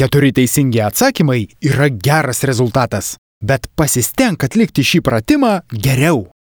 Keturi teisingi atsakymai yra geras rezultatas, bet pasistenk atlikti šį pratimą geriau.